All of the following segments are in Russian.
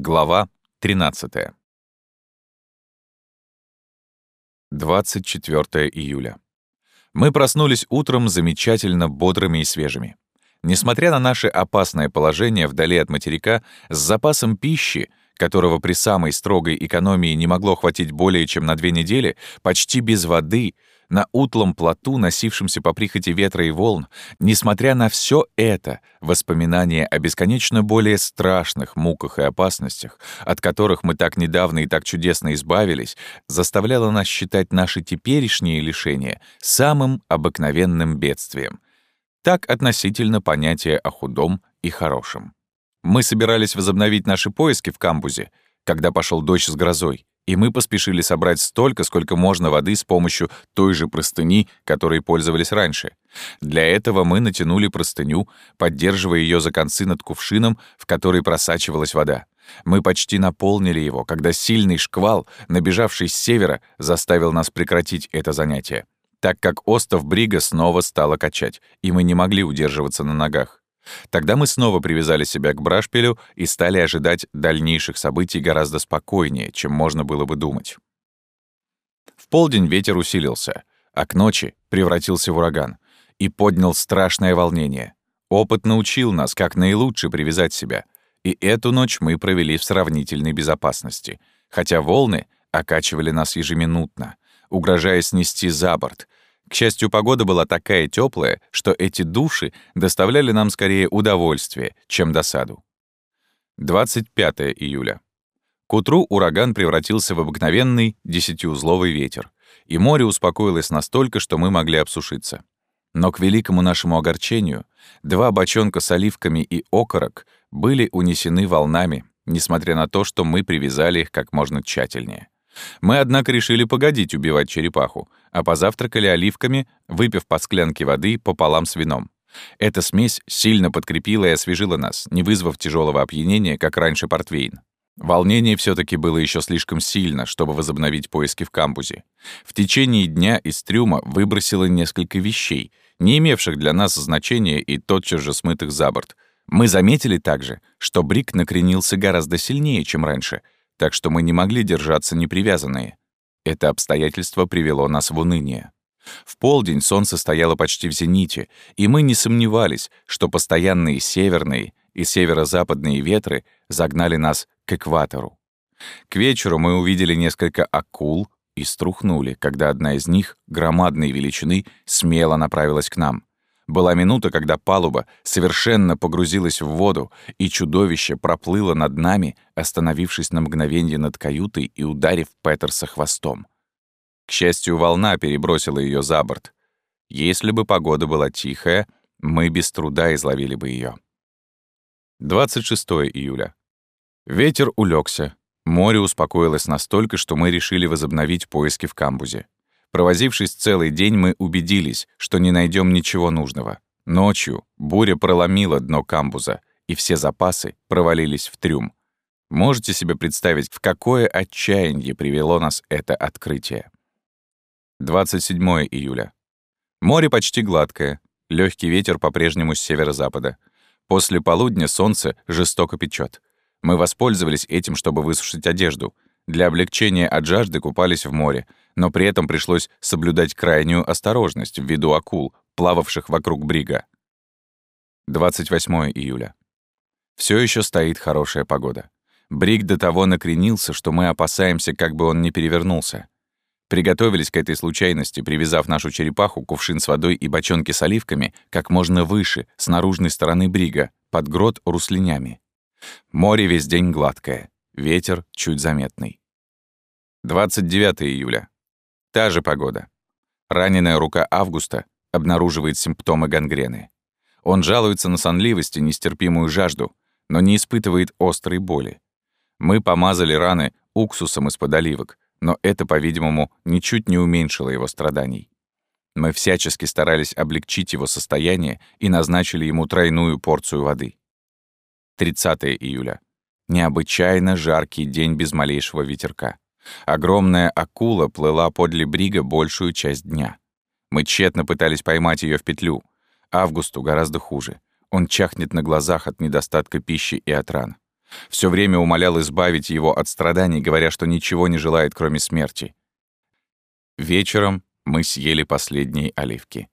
Глава 13. 24 июля. Мы проснулись утром замечательно бодрыми и свежими. Несмотря на наше опасное положение вдали от материка, с запасом пищи, которого при самой строгой экономии не могло хватить более чем на две недели, почти без воды, на утлом плоту, носившемся по прихоти ветра и волн, несмотря на все это, воспоминания о бесконечно более страшных муках и опасностях, от которых мы так недавно и так чудесно избавились, заставляло нас считать наши теперешние лишения самым обыкновенным бедствием. Так относительно понятия о худом и хорошем. Мы собирались возобновить наши поиски в камбузе, когда пошел дождь с грозой, и мы поспешили собрать столько, сколько можно воды с помощью той же простыни, которой пользовались раньше. Для этого мы натянули простыню, поддерживая ее за концы над кувшином, в который просачивалась вода. Мы почти наполнили его, когда сильный шквал, набежавший с севера, заставил нас прекратить это занятие, так как остов Брига снова стало качать, и мы не могли удерживаться на ногах. Тогда мы снова привязали себя к Брашпилю и стали ожидать дальнейших событий гораздо спокойнее, чем можно было бы думать. В полдень ветер усилился, а к ночи превратился в ураган и поднял страшное волнение. Опыт научил нас, как наилучше привязать себя, и эту ночь мы провели в сравнительной безопасности, хотя волны окачивали нас ежеминутно, угрожая снести за борт — к счастью, погода была такая теплая, что эти души доставляли нам скорее удовольствие, чем досаду. 25 июля. К утру ураган превратился в обыкновенный десятиузловый ветер, и море успокоилось настолько, что мы могли обсушиться. Но к великому нашему огорчению два бочонка с оливками и окорок были унесены волнами, несмотря на то, что мы привязали их как можно тщательнее. Мы, однако, решили погодить убивать черепаху, а позавтракали оливками, выпив по склянке воды пополам с вином. Эта смесь сильно подкрепила и освежила нас, не вызвав тяжелого опьянения, как раньше портвейн. Волнение все таки было еще слишком сильно, чтобы возобновить поиски в камбузе. В течение дня из трюма выбросило несколько вещей, не имевших для нас значения и тотчас же смытых за борт. Мы заметили также, что Брик накренился гораздо сильнее, чем раньше — так что мы не могли держаться непривязанные. Это обстоятельство привело нас в уныние. В полдень солнце стояло почти в зените, и мы не сомневались, что постоянные северные и северо-западные ветры загнали нас к экватору. К вечеру мы увидели несколько акул и струхнули, когда одна из них, громадной величины, смело направилась к нам. Была минута, когда палуба совершенно погрузилась в воду, и чудовище проплыло над нами, остановившись на мгновенье над каютой и ударив Петерса хвостом. К счастью, волна перебросила ее за борт. Если бы погода была тихая, мы без труда изловили бы ее. 26 июля. Ветер улегся. Море успокоилось настолько, что мы решили возобновить поиски в камбузе. Провозившись целый день, мы убедились, что не найдем ничего нужного. Ночью буря проломила дно камбуза, и все запасы провалились в трюм. Можете себе представить, в какое отчаяние привело нас это открытие. 27 июля. Море почти гладкое, легкий ветер по-прежнему с северо-запада. После полудня солнце жестоко печет. Мы воспользовались этим, чтобы высушить одежду. Для облегчения от жажды купались в море, но при этом пришлось соблюдать крайнюю осторожность в виду акул, плававших вокруг брига. 28 июля. Все еще стоит хорошая погода. Бриг до того накренился, что мы опасаемся, как бы он не перевернулся. Приготовились к этой случайности, привязав нашу черепаху, кувшин с водой и бочонки с оливками как можно выше, с наружной стороны брига, под грот руслинями. Море весь день гладкое, ветер чуть заметный. 29 июля. Та же погода. Раненая рука Августа обнаруживает симптомы гангрены. Он жалуется на сонливость и нестерпимую жажду, но не испытывает острой боли. Мы помазали раны уксусом из-под оливок, но это, по-видимому, ничуть не уменьшило его страданий. Мы всячески старались облегчить его состояние и назначили ему тройную порцию воды. 30 июля. Необычайно жаркий день без малейшего ветерка. Огромная акула плыла подле брига большую часть дня. Мы тщетно пытались поймать ее в петлю. Августу гораздо хуже. Он чахнет на глазах от недостатка пищи и от ран. Все время умолял избавить его от страданий, говоря, что ничего не желает, кроме смерти. Вечером мы съели последние оливки.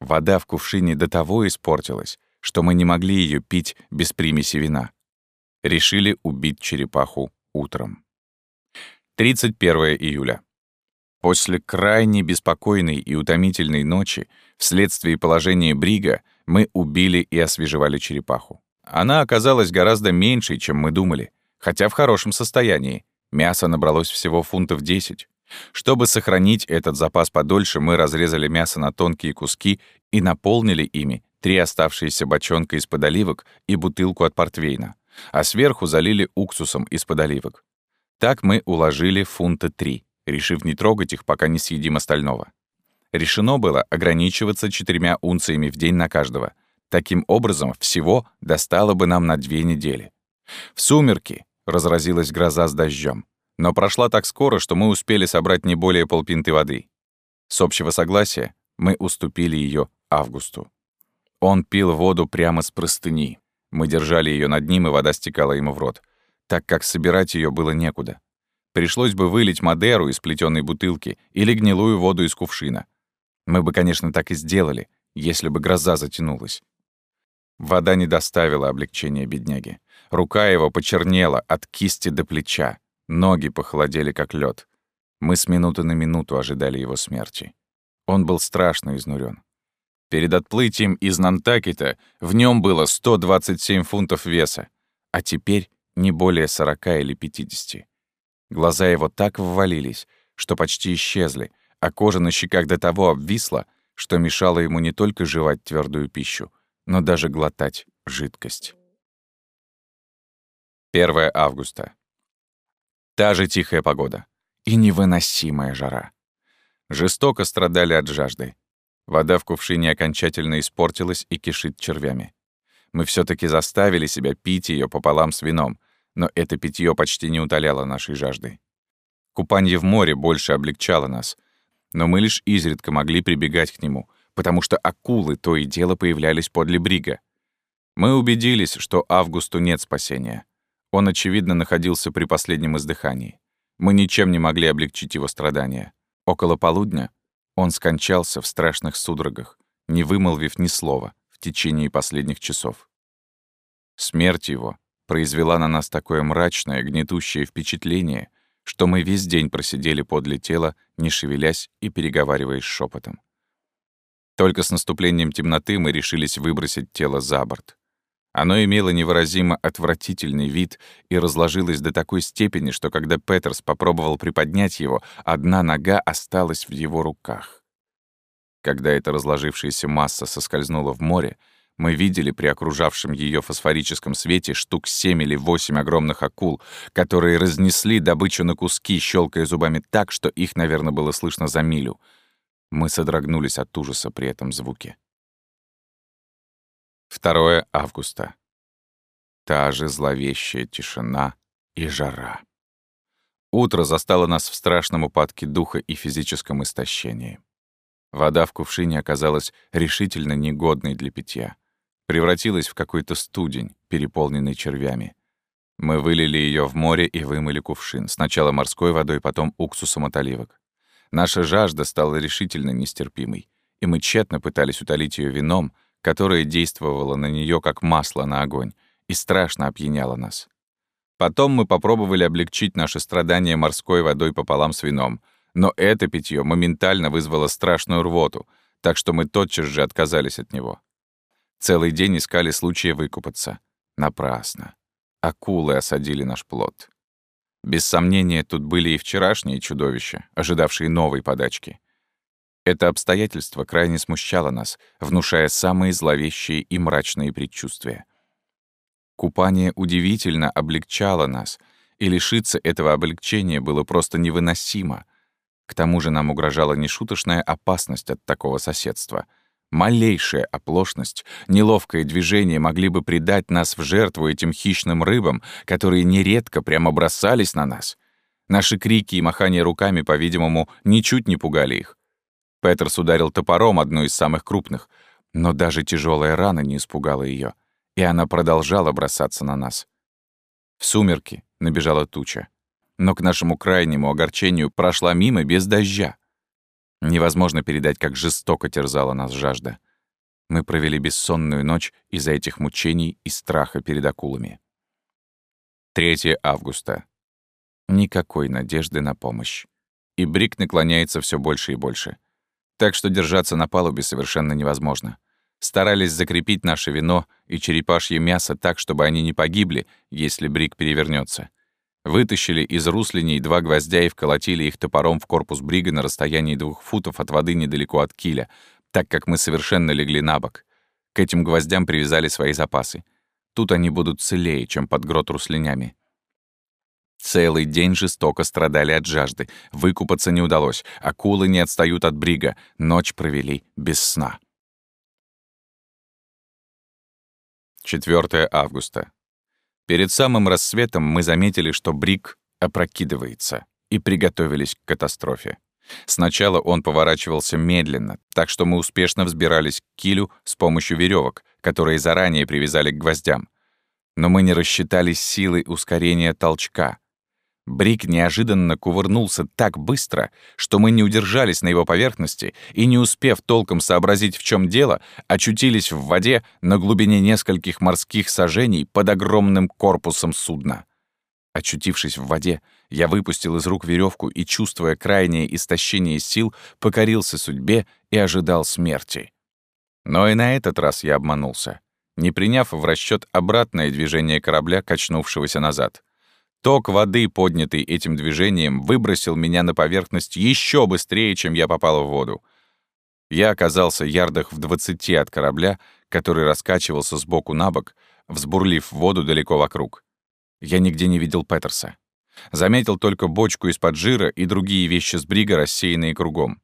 Вода в кувшине до того испортилась, что мы не могли ее пить без примеси вина. Решили убить черепаху утром. 31 июля. После крайне беспокойной и утомительной ночи, вследствие положения Брига, мы убили и освежевали черепаху. Она оказалась гораздо меньшей, чем мы думали, хотя в хорошем состоянии. Мясо набралось всего фунтов 10. Чтобы сохранить этот запас подольше, мы разрезали мясо на тонкие куски и наполнили ими три оставшиеся бочонка из-под оливок и бутылку от портвейна, а сверху залили уксусом из-под оливок. Так мы уложили фунта три, решив не трогать их, пока не съедим остального. Решено было ограничиваться четырьмя унциями в день на каждого. Таким образом, всего достало бы нам на две недели. В сумерки разразилась гроза с дождем, но прошла так скоро, что мы успели собрать не более полпинты воды. С общего согласия мы уступили ее Августу. Он пил воду прямо с простыни. Мы держали ее над ним, и вода стекала ему в рот, так как собирать ее было некуда. Пришлось бы вылить Мадеру из плетеной бутылки или гнилую воду из кувшина. Мы бы, конечно, так и сделали, если бы гроза затянулась. Вода не доставила облегчения бедняге. Рука его почернела от кисти до плеча, ноги похолодели, как лед. Мы с минуты на минуту ожидали его смерти. Он был страшно изнурен. Перед отплытием из Нантакета в нем было 127 фунтов веса, а теперь не более 40 или 50. Глаза его так ввалились, что почти исчезли, а кожа на щеках до того обвисла, что мешало ему не только жевать твердую пищу, но даже глотать жидкость. 1 августа. Та же тихая погода и невыносимая жара. Жестоко страдали от жажды. Вода в кувшине окончательно испортилась и кишит червями. Мы все таки заставили себя пить ее пополам с вином, но это питье почти не утоляло нашей жажды. Купание в море больше облегчало нас, но мы лишь изредка могли прибегать к нему, потому что акулы то и дело появлялись подле брига. Мы убедились, что Августу нет спасения. Он, очевидно, находился при последнем издыхании. Мы ничем не могли облегчить его страдания. Около полудня он скончался в страшных судорогах, не вымолвив ни слова в течение последних часов. Смерть его произвела на нас такое мрачное, гнетущее впечатление, что мы весь день просидели подле тела, не шевелясь и переговариваясь шепотом. Только с наступлением темноты мы решились выбросить тело за борт. Оно имело невыразимо отвратительный вид и разложилось до такой степени, что когда Петерс попробовал приподнять его, одна нога осталась в его руках. Когда эта разложившаяся масса соскользнула в море, мы видели при окружавшем ее фосфорическом свете штук семь или восемь огромных акул, которые разнесли добычу на куски, щелкая зубами так, что их, наверное, было слышно за милю. Мы содрогнулись от ужаса при этом звуке. 2 августа. Та же зловещая тишина и жара. Утро застало нас в страшном упадке духа и физическом истощении. Вода в кувшине оказалась решительно негодной для питья. Превратилась в какой-то студень, переполненный червями. Мы вылили ее в море и вымыли кувшин, сначала морской водой, потом уксусом от оливок. Наша жажда стала решительно нестерпимой, и мы тщетно пытались утолить ее вином, которое действовало на нее как масло на огонь и страшно опьяняло нас. Потом мы попробовали облегчить наши страдания морской водой пополам с вином, но это питье моментально вызвало страшную рвоту, так что мы тотчас же отказались от него. Целый день искали случая выкупаться. Напрасно. Акулы осадили наш плод. Без сомнения, тут были и вчерашние чудовища, ожидавшие новой подачки. Это обстоятельство крайне смущало нас, внушая самые зловещие и мрачные предчувствия. Купание удивительно облегчало нас, и лишиться этого облегчения было просто невыносимо. К тому же нам угрожала нешуточная опасность от такого соседства. Малейшая оплошность, неловкое движение могли бы предать нас в жертву этим хищным рыбам, которые нередко прямо бросались на нас. Наши крики и махание руками, по-видимому, ничуть не пугали их. Петерс ударил топором одну из самых крупных, но даже тяжелая рана не испугала ее, и она продолжала бросаться на нас. В сумерки набежала туча. Но к нашему крайнему огорчению прошла мимо без дождя. Невозможно передать, как жестоко терзала нас жажда. Мы провели бессонную ночь из-за этих мучений и страха перед акулами. 3 августа. Никакой надежды на помощь. И Брик наклоняется все больше и больше. Так что держаться на палубе совершенно невозможно. Старались закрепить наше вино и черепашье мясо так, чтобы они не погибли, если Брик перевернется. Вытащили из руслиней два гвоздя и вколотили их топором в корпус брига на расстоянии двух футов от воды недалеко от киля, так как мы совершенно легли на бок. К этим гвоздям привязали свои запасы. Тут они будут целее, чем под грот руслинями. Целый день жестоко страдали от жажды. Выкупаться не удалось. Акулы не отстают от брига. Ночь провели без сна. 4 августа. Перед самым рассветом мы заметили, что бриг опрокидывается, и приготовились к катастрофе. Сначала он поворачивался медленно, так что мы успешно взбирались к килю с помощью веревок, которые заранее привязали к гвоздям. Но мы не рассчитали силы ускорения толчка. Брик неожиданно кувырнулся так быстро, что мы не удержались на его поверхности и, не успев толком сообразить, в чем дело, очутились в воде на глубине нескольких морских сажений под огромным корпусом судна. Очутившись в воде, я выпустил из рук веревку и, чувствуя крайнее истощение сил, покорился судьбе и ожидал смерти. Но и на этот раз я обманулся, не приняв в расчет обратное движение корабля, качнувшегося назад. Ток воды, поднятый этим движением, выбросил меня на поверхность еще быстрее, чем я попал в воду. Я оказался ярдах в двадцати от корабля, который раскачивался с боку на бок, взбурлив воду далеко вокруг. Я нигде не видел Петерса. Заметил только бочку из-под жира и другие вещи с брига, рассеянные кругом.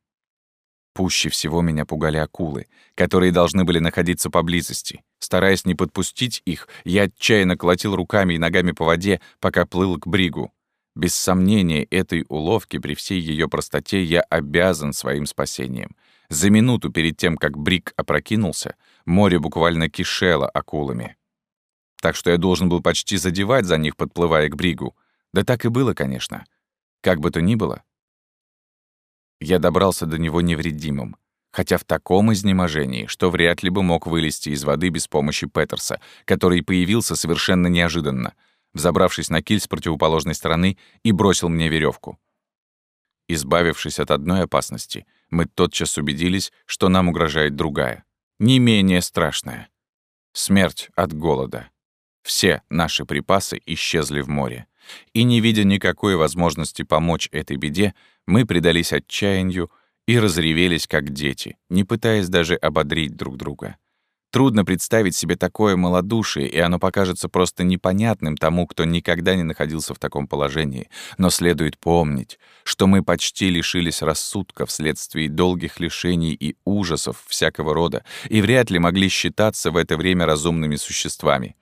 Пуще всего меня пугали акулы, которые должны были находиться поблизости. Стараясь не подпустить их, я отчаянно колотил руками и ногами по воде, пока плыл к бригу. Без сомнения, этой уловки при всей ее простоте я обязан своим спасением. За минуту перед тем, как бриг опрокинулся, море буквально кишело акулами. Так что я должен был почти задевать за них, подплывая к бригу. Да так и было, конечно. Как бы то ни было, я добрался до него невредимым, хотя в таком изнеможении, что вряд ли бы мог вылезти из воды без помощи Петерса, который появился совершенно неожиданно, взобравшись на киль с противоположной стороны и бросил мне веревку. Избавившись от одной опасности, мы тотчас убедились, что нам угрожает другая, не менее страшная. Смерть от голода. Все наши припасы исчезли в море. И не видя никакой возможности помочь этой беде, мы предались отчаянию и разревелись как дети, не пытаясь даже ободрить друг друга. Трудно представить себе такое малодушие, и оно покажется просто непонятным тому, кто никогда не находился в таком положении. Но следует помнить, что мы почти лишились рассудка вследствие долгих лишений и ужасов всякого рода, и вряд ли могли считаться в это время разумными существами.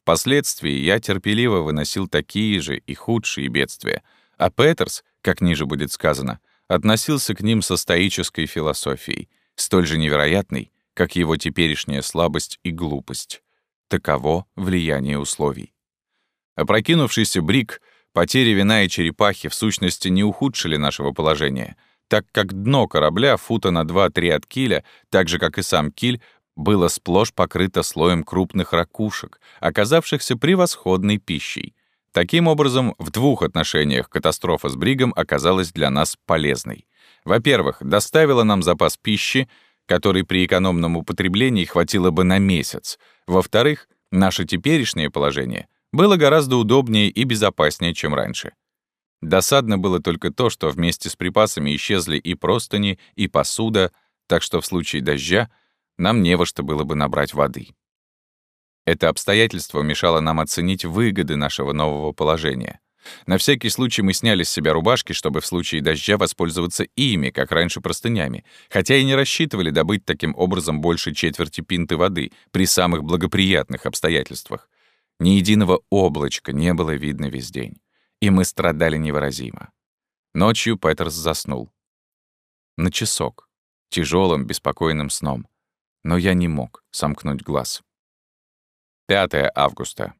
Впоследствии я терпеливо выносил такие же и худшие бедствия, а Петерс, как ниже будет сказано, относился к ним со стоической философией, столь же невероятной, как его теперешняя слабость и глупость. Таково влияние условий. Опрокинувшийся брик, потери вина и черепахи в сущности не ухудшили нашего положения, так как дно корабля фута на 2-3 от киля, так же, как и сам киль, было сплошь покрыто слоем крупных ракушек, оказавшихся превосходной пищей. Таким образом, в двух отношениях катастрофа с Бригом оказалась для нас полезной. Во-первых, доставила нам запас пищи, который при экономном употреблении хватило бы на месяц. Во-вторых, наше теперешнее положение было гораздо удобнее и безопаснее, чем раньше. Досадно было только то, что вместе с припасами исчезли и простыни, и посуда, так что в случае дождя — нам не во что было бы набрать воды. Это обстоятельство мешало нам оценить выгоды нашего нового положения. На всякий случай мы сняли с себя рубашки, чтобы в случае дождя воспользоваться ими, как раньше простынями, хотя и не рассчитывали добыть таким образом больше четверти пинты воды при самых благоприятных обстоятельствах. Ни единого облачка не было видно весь день, и мы страдали невыразимо. Ночью Петерс заснул. На часок, тяжелым, беспокойным сном но я не мог сомкнуть глаз. 5 августа.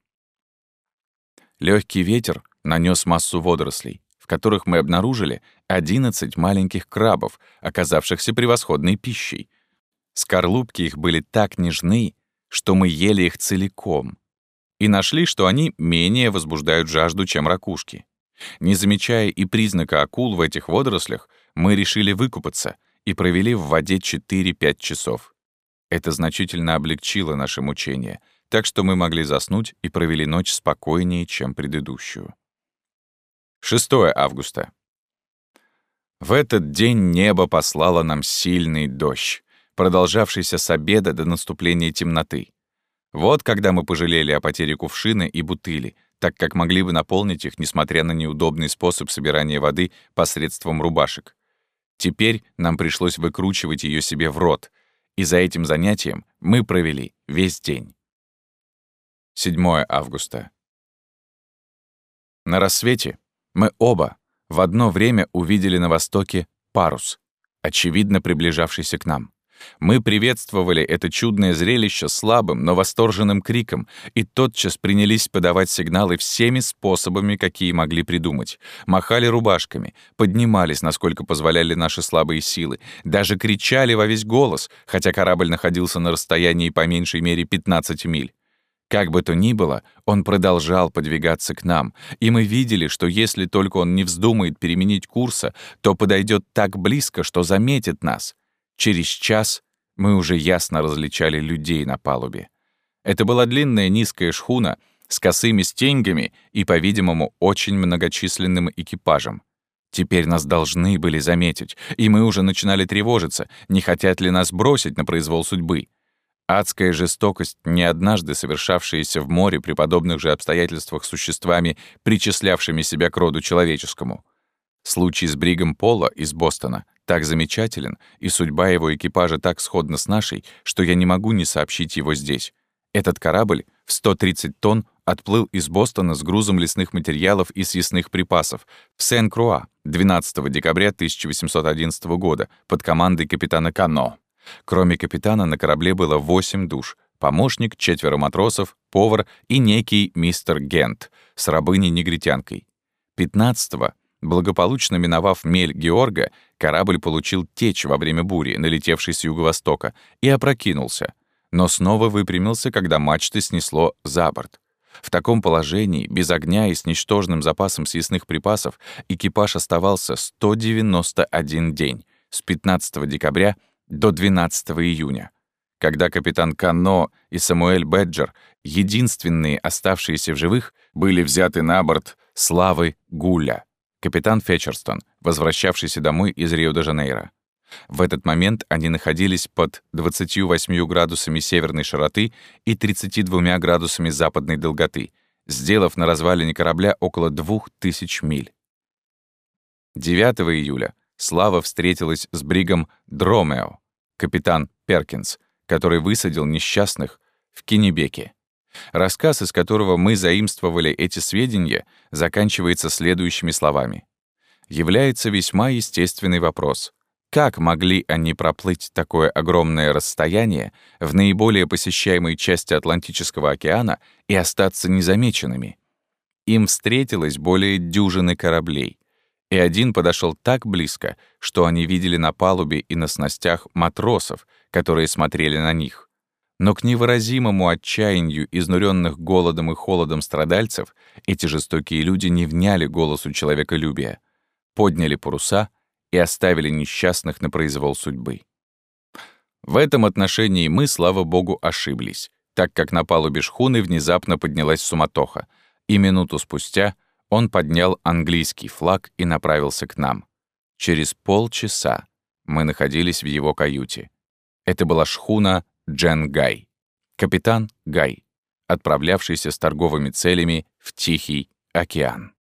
Легкий ветер нанес массу водорослей, в которых мы обнаружили 11 маленьких крабов, оказавшихся превосходной пищей. Скорлупки их были так нежны, что мы ели их целиком. И нашли, что они менее возбуждают жажду, чем ракушки. Не замечая и признака акул в этих водорослях, мы решили выкупаться и провели в воде 4-5 часов. Это значительно облегчило наше мучение, так что мы могли заснуть и провели ночь спокойнее, чем предыдущую. 6 августа. В этот день небо послало нам сильный дождь, продолжавшийся с обеда до наступления темноты. Вот когда мы пожалели о потере кувшина и бутыли, так как могли бы наполнить их, несмотря на неудобный способ собирания воды посредством рубашек. Теперь нам пришлось выкручивать ее себе в рот, и за этим занятием мы провели весь день. 7 августа. На рассвете мы оба в одно время увидели на востоке парус, очевидно приближавшийся к нам. Мы приветствовали это чудное зрелище слабым, но восторженным криком и тотчас принялись подавать сигналы всеми способами, какие могли придумать. Махали рубашками, поднимались, насколько позволяли наши слабые силы, даже кричали во весь голос, хотя корабль находился на расстоянии по меньшей мере 15 миль. Как бы то ни было, он продолжал подвигаться к нам, и мы видели, что если только он не вздумает переменить курса, то подойдет так близко, что заметит нас — Через час мы уже ясно различали людей на палубе. Это была длинная низкая шхуна с косыми стеньгами и, по-видимому, очень многочисленным экипажем. Теперь нас должны были заметить, и мы уже начинали тревожиться, не хотят ли нас бросить на произвол судьбы. Адская жестокость, не однажды совершавшаяся в море при подобных же обстоятельствах существами, причислявшими себя к роду человеческому. Случай с Бригом Пола из Бостона так замечателен, и судьба его экипажа так сходна с нашей, что я не могу не сообщить его здесь. Этот корабль в 130 тонн отплыл из Бостона с грузом лесных материалов и съестных припасов в Сен-Круа 12 декабря 1811 года под командой капитана Кано. Кроме капитана на корабле было 8 душ, помощник, четверо матросов, повар и некий мистер Гент с рабыней-негритянкой. 15 Благополучно миновав мель Георга, корабль получил течь во время бури, налетевшей с юго-востока, и опрокинулся, но снова выпрямился, когда мачты снесло за борт. В таком положении, без огня и с ничтожным запасом съестных припасов, экипаж оставался 191 день, с 15 декабря до 12 июня. Когда капитан Канно и Самуэль Беджер, единственные оставшиеся в живых, были взяты на борт славы Гуля капитан Фетчерстон, возвращавшийся домой из Рио-де-Жанейро. В этот момент они находились под 28 градусами северной широты и 32 градусами западной долготы, сделав на развалине корабля около 2000 миль. 9 июля Слава встретилась с бригом Дромео, капитан Перкинс, который высадил несчастных в Кенебеке. Рассказ, из которого мы заимствовали эти сведения, заканчивается следующими словами. Является весьма естественный вопрос. Как могли они проплыть такое огромное расстояние в наиболее посещаемой части Атлантического океана и остаться незамеченными? Им встретилось более дюжины кораблей, и один подошел так близко, что они видели на палубе и на снастях матросов, которые смотрели на них. Но к невыразимому отчаянию изнуренных голодом и холодом страдальцев эти жестокие люди не вняли голосу человеколюбия, подняли паруса и оставили несчастных на произвол судьбы. В этом отношении мы, слава богу, ошиблись, так как на палубе шхуны внезапно поднялась суматоха, и минуту спустя он поднял английский флаг и направился к нам. Через полчаса мы находились в его каюте. Это была шхуна Джен Гай, капитан Гай, отправлявшийся с торговыми целями в Тихий океан.